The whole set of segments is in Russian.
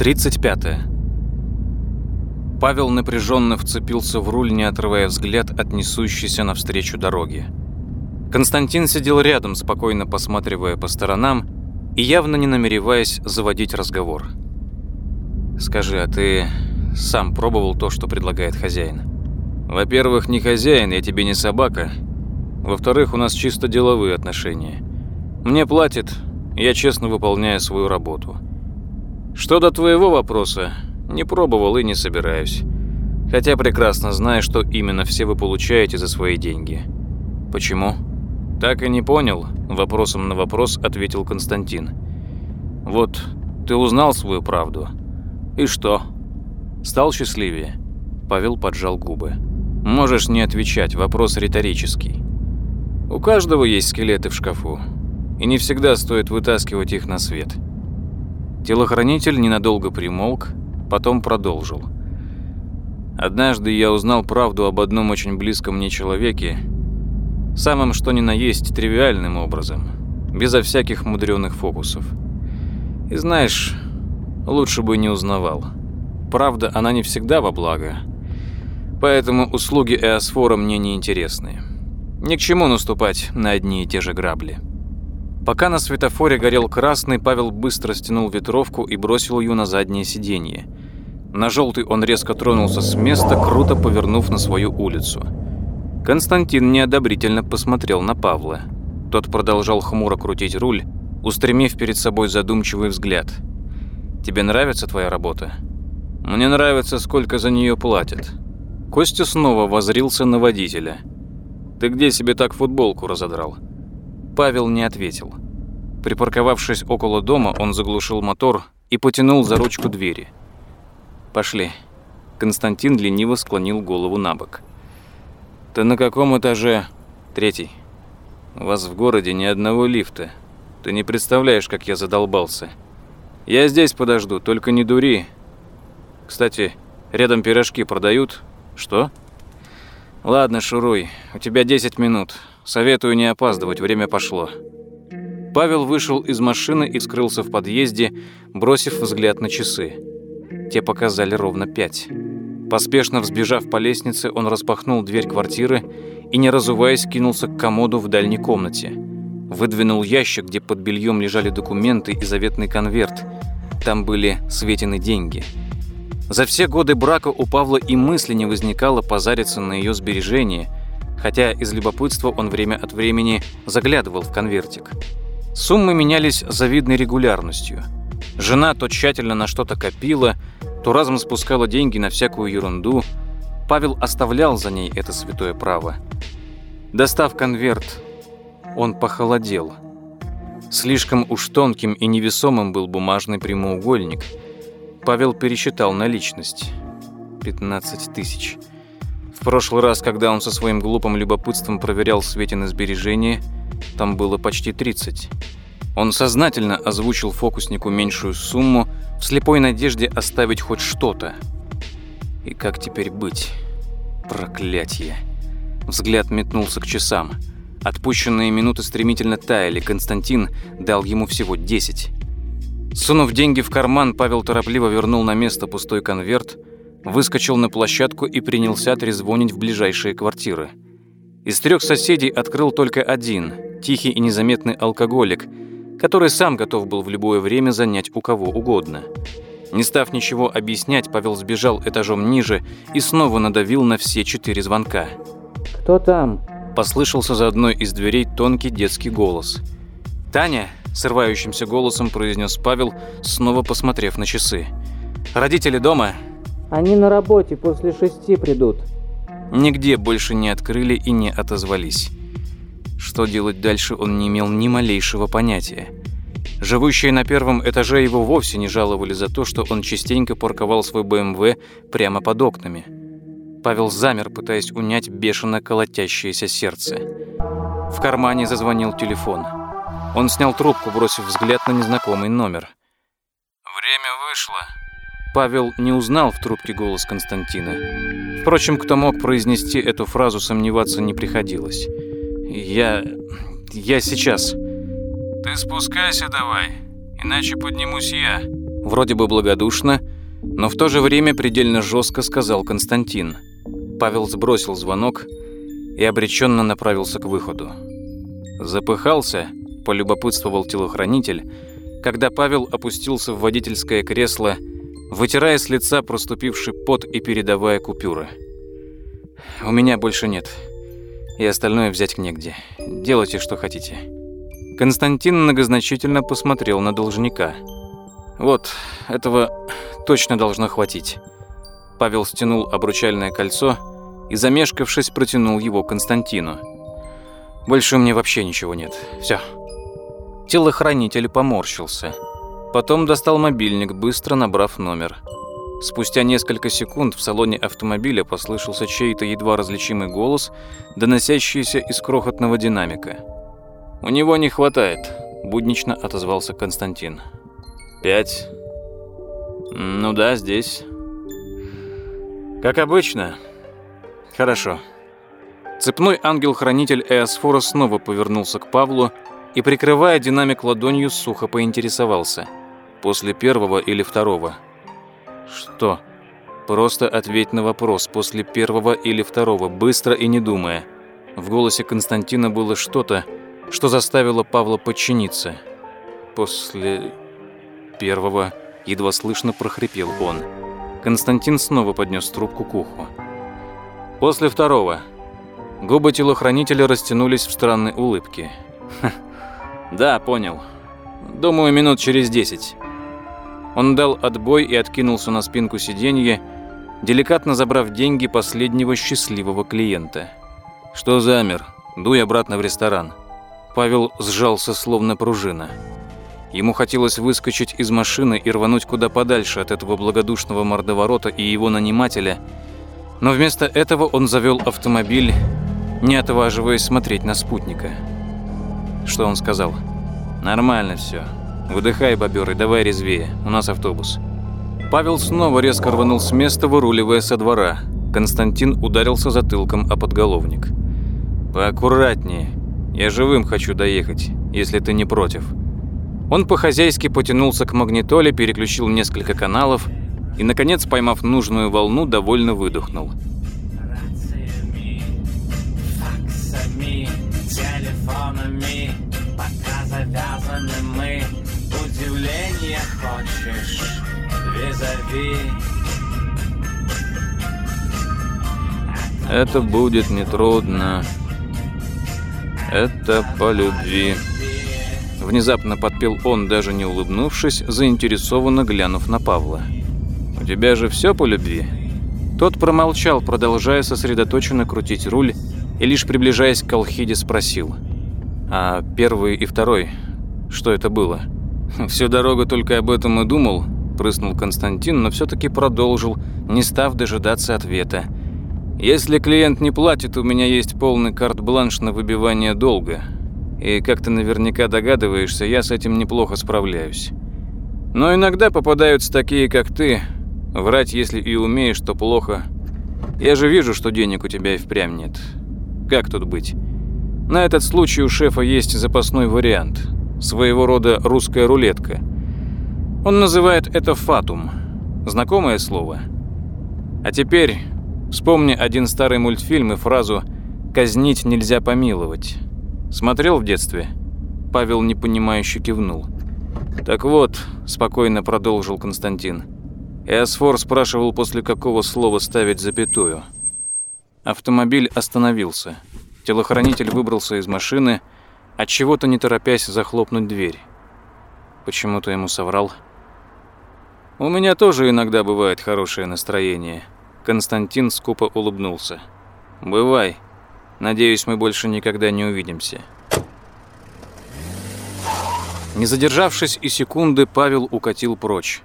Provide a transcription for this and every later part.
35. Павел напряженно вцепился в руль, не отрывая взгляд от несущейся навстречу дороги. Константин сидел рядом, спокойно посматривая по сторонам и явно не намереваясь заводить разговор. «Скажи, а ты сам пробовал то, что предлагает хозяин?» «Во-первых, не хозяин, я тебе не собака. Во-вторых, у нас чисто деловые отношения. Мне платят, я честно выполняю свою работу. Что до твоего вопроса, не пробовал и не собираюсь. Хотя прекрасно знаю, что именно все вы получаете за свои деньги. Почему? Так и не понял, вопросом на вопрос ответил Константин. Вот ты узнал свою правду. И что? Стал счастливее? Павел поджал губы. Можешь не отвечать, вопрос риторический. У каждого есть скелеты в шкафу, и не всегда стоит вытаскивать их на свет. Телохранитель ненадолго примолк, потом продолжил. Однажды я узнал правду об одном очень близком мне человеке, самым что ни на есть тривиальным образом, безо всяких мудреных фокусов. И знаешь, лучше бы не узнавал. Правда, она не всегда во благо, поэтому услуги Эосфора мне не интересны. Ни к чему наступать на одни и те же грабли. Пока на светофоре горел красный, Павел быстро стянул ветровку и бросил ее на заднее сиденье. На желтый он резко тронулся с места, круто повернув на свою улицу. Константин неодобрительно посмотрел на Павла. Тот продолжал хмуро крутить руль, устремив перед собой задумчивый взгляд. «Тебе нравится твоя работа?» «Мне нравится, сколько за нее платят». Костя снова возрился на водителя. «Ты где себе так футболку разодрал?» Павел не ответил. Припарковавшись около дома, он заглушил мотор и потянул за ручку двери. «Пошли». Константин лениво склонил голову на бок. «Ты на каком этаже?» «Третий». «У вас в городе ни одного лифта. Ты не представляешь, как я задолбался. Я здесь подожду, только не дури. Кстати, рядом пирожки продают. Что?» «Ладно, шуруй. У тебя 10 минут. Советую не опаздывать, время пошло». Павел вышел из машины и скрылся в подъезде, бросив взгляд на часы. Те показали ровно пять. Поспешно взбежав по лестнице, он распахнул дверь квартиры и, не разуваясь, кинулся к комоду в дальней комнате. Выдвинул ящик, где под бельем лежали документы и заветный конверт. Там были светины деньги. За все годы брака у Павла и мысли не возникало позариться на ее сбережения – хотя из любопытства он время от времени заглядывал в конвертик. Суммы менялись завидной регулярностью. Жена то тщательно на что-то копила, то разом спускала деньги на всякую ерунду. Павел оставлял за ней это святое право. Достав конверт, он похолодел. Слишком уж тонким и невесомым был бумажный прямоугольник. Павел пересчитал наличность. 15 тысяч. В прошлый раз, когда он со своим глупым любопытством проверял Светины сбережения, там было почти 30. Он сознательно озвучил фокуснику меньшую сумму в слепой надежде оставить хоть что-то. И как теперь быть? Проклятье. Взгляд метнулся к часам. Отпущенные минуты стремительно таяли. Константин дал ему всего 10. Сунув деньги в карман, Павел торопливо вернул на место пустой конверт – выскочил на площадку и принялся трезвонить в ближайшие квартиры. Из трех соседей открыл только один, тихий и незаметный алкоголик, который сам готов был в любое время занять у кого угодно. Не став ничего объяснять, Павел сбежал этажом ниже и снова надавил на все четыре звонка. «Кто там?» – послышался за одной из дверей тонкий детский голос. «Таня?» – срывающимся голосом произнес Павел, снова посмотрев на часы. «Родители дома?» Они на работе после шести придут. Нигде больше не открыли и не отозвались. Что делать дальше, он не имел ни малейшего понятия. Живущие на первом этаже его вовсе не жаловали за то, что он частенько парковал свой БМВ прямо под окнами. Павел замер, пытаясь унять бешено колотящееся сердце. В кармане зазвонил телефон. Он снял трубку, бросив взгляд на незнакомый номер. «Время вышло», Павел не узнал в трубке голос Константина. Впрочем, кто мог произнести эту фразу, сомневаться не приходилось. «Я... я сейчас». «Ты спускайся давай, иначе поднимусь я». Вроде бы благодушно, но в то же время предельно жестко сказал Константин. Павел сбросил звонок и обреченно направился к выходу. Запыхался, полюбопытствовал телохранитель, когда Павел опустился в водительское кресло, вытирая с лица проступивший пот и передавая купюры. «У меня больше нет, и остальное взять негде. Делайте, что хотите». Константин многозначительно посмотрел на должника. «Вот, этого точно должно хватить». Павел стянул обручальное кольцо и, замешкавшись, протянул его Константину. «Больше у меня вообще ничего нет. Все. Телохранитель поморщился. Потом достал мобильник, быстро набрав номер. Спустя несколько секунд в салоне автомобиля послышался чей-то едва различимый голос, доносящийся из крохотного динамика. «У него не хватает», – буднично отозвался Константин. «Пять». «Ну да, здесь». «Как обычно». «Хорошо». Цепной ангел-хранитель Эосфора снова повернулся к Павлу и, прикрывая динамик ладонью, сухо поинтересовался. «После первого или второго?» «Что?» «Просто ответь на вопрос, после первого или второго, быстро и не думая». В голосе Константина было что-то, что заставило Павла подчиниться. После первого едва слышно прохрипел он. Константин снова поднес трубку к уху. После второго. Губы телохранителя растянулись в странной улыбке. да, понял. Думаю, минут через десять. Он дал отбой и откинулся на спинку сиденья, деликатно забрав деньги последнего счастливого клиента. Что замер? Дуй обратно в ресторан. Павел сжался, словно пружина. Ему хотелось выскочить из машины и рвануть куда подальше от этого благодушного мордоворота и его нанимателя, но вместо этого он завел автомобиль, не отваживаясь смотреть на спутника. Что он сказал? «Нормально все. Выдыхай, бобер, и давай резвее. У нас автобус». Павел снова резко рванул с места, выруливая со двора. Константин ударился затылком о подголовник. «Поаккуратнее. Я живым хочу доехать, если ты не против». Он по-хозяйски потянулся к магнитоле, переключил несколько каналов и, наконец, поймав нужную волну, довольно выдохнул. Рациями, факсами, телефонами, пока завязаны мы. Удивление хочешь, визави. Это будет нетрудно. Это по любви. Внезапно подпел он, даже не улыбнувшись, заинтересованно глянув на Павла. «У тебя же все по любви?» Тот промолчал, продолжая сосредоточенно крутить руль, и лишь приближаясь к Алхиде спросил. «А первый и второй, что это было?» «Всю дорогу только об этом и думал», – прыснул Константин, но все-таки продолжил, не став дожидаться ответа. «Если клиент не платит, у меня есть полный карт-бланш на выбивание долга. И, как ты наверняка догадываешься, я с этим неплохо справляюсь. Но иногда попадаются такие, как ты. Врать, если и умеешь, то плохо. Я же вижу, что денег у тебя и впрямь нет. Как тут быть? На этот случай у шефа есть запасной вариант. Своего рода русская рулетка. Он называет это «фатум». Знакомое слово? А теперь вспомни один старый мультфильм и фразу «казнить нельзя помиловать». Смотрел в детстве?» Павел непонимающе кивнул. «Так вот», – спокойно продолжил Константин. Эосфор спрашивал, после какого слова ставить запятую. Автомобиль остановился. Телохранитель выбрался из машины, от чего то не торопясь захлопнуть дверь. Почему-то ему соврал. «У меня тоже иногда бывает хорошее настроение», – Константин скупо улыбнулся. «Бывай», Надеюсь, мы больше никогда не увидимся. Не задержавшись и секунды, Павел укатил прочь.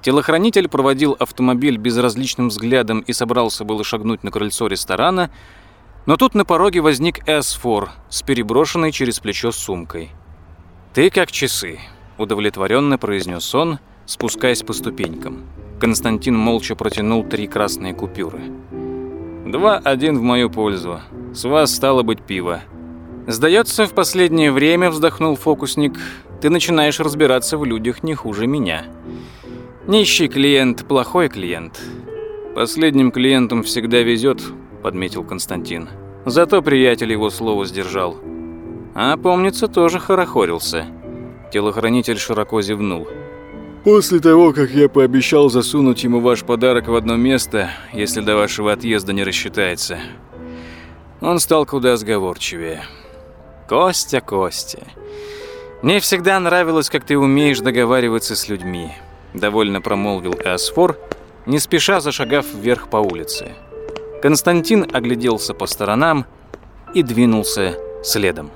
Телохранитель проводил автомобиль безразличным взглядом и собрался было шагнуть на крыльцо ресторана, но тут на пороге возник Эсфор с переброшенной через плечо сумкой. «Ты как часы», — удовлетворенно произнес он, спускаясь по ступенькам. Константин молча протянул три красные купюры. «Два-один в мою пользу. С вас стало быть пиво. Сдается, в последнее время, вздохнул фокусник, ты начинаешь разбираться в людях не хуже меня. Нищий клиент – плохой клиент. Последним клиентам всегда везет, подметил Константин. Зато приятель его слово сдержал. А помнится, тоже хорохорился. Телохранитель широко зевнул. После того, как я пообещал засунуть ему ваш подарок в одно место, если до вашего отъезда не рассчитается, он стал куда сговорчивее. Костя, Костя. Мне всегда нравилось, как ты умеешь договариваться с людьми, довольно промолвил Эосфор, не спеша зашагав вверх по улице. Константин огляделся по сторонам и двинулся следом.